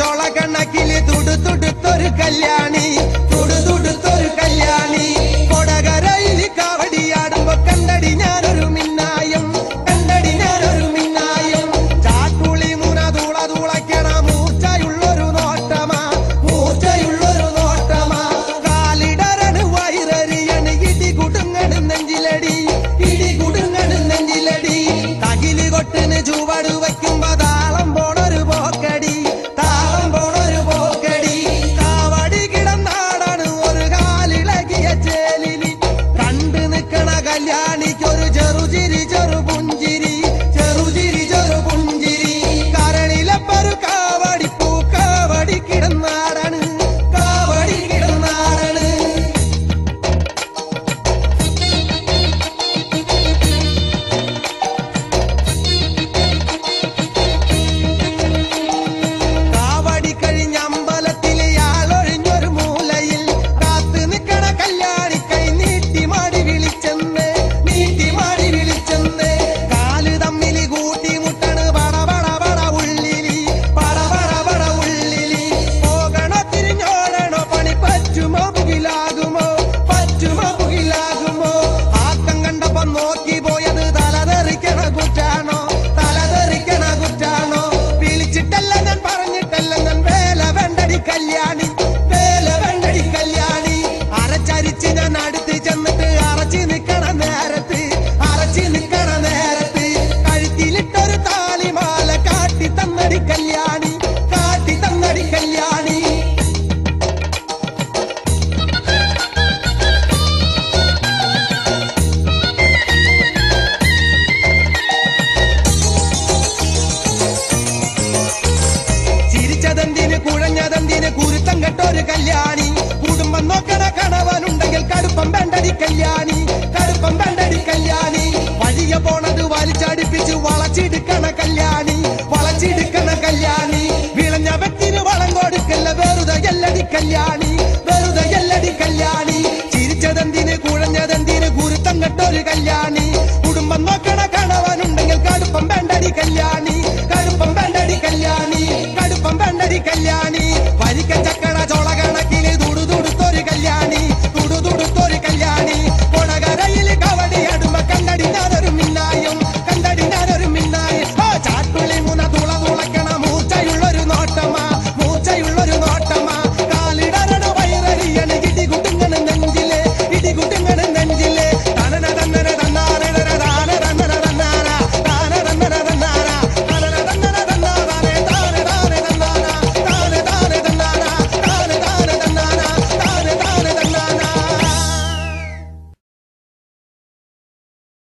ചോള കണ്ണക്കിൽ തുടുത്തുടുത്തൊരു കല്യാണം. yor jaru jiri jaru bun കണ്ടൊരു കല്യാണി. കുടുംബം നോക്കണ കണവനുണ്ടെങ്കിൽ കടുപ്പം വേണ്ടടി കല്യാണി. കടുപ്പം വേണ്ടടി കല്യാണി. വഴിയ പോണത് വലിച്ചടിപ്പിച്ച് വളച്ചെടുക്കണ കല്യാണി. വളച്ചെടുക്കണ കല്യാണി. വിളഞ്ഞ വ്യക്തിന് വളം കൊടുക്കല്ല വെറുതെ എല്ലടി കല്യാണി. വെറുതെ എല്ലടി കല്യാണി. ചിരിച്ചതെന്തിന് കുഴഞ്ഞതെന്തിന് ഗുരുത്തം കെട്ടൊരു കല്യാണി. കുടുംബം നോക്കണ കണവനുണ്ടെങ്കിൽ കടുപ്പം വേണ്ടടി കല്യാണി. കടുപ്പം വേണ്ടടി കല്യാണി. കടുപ്പം വേണ്ടടി കല്യാണി.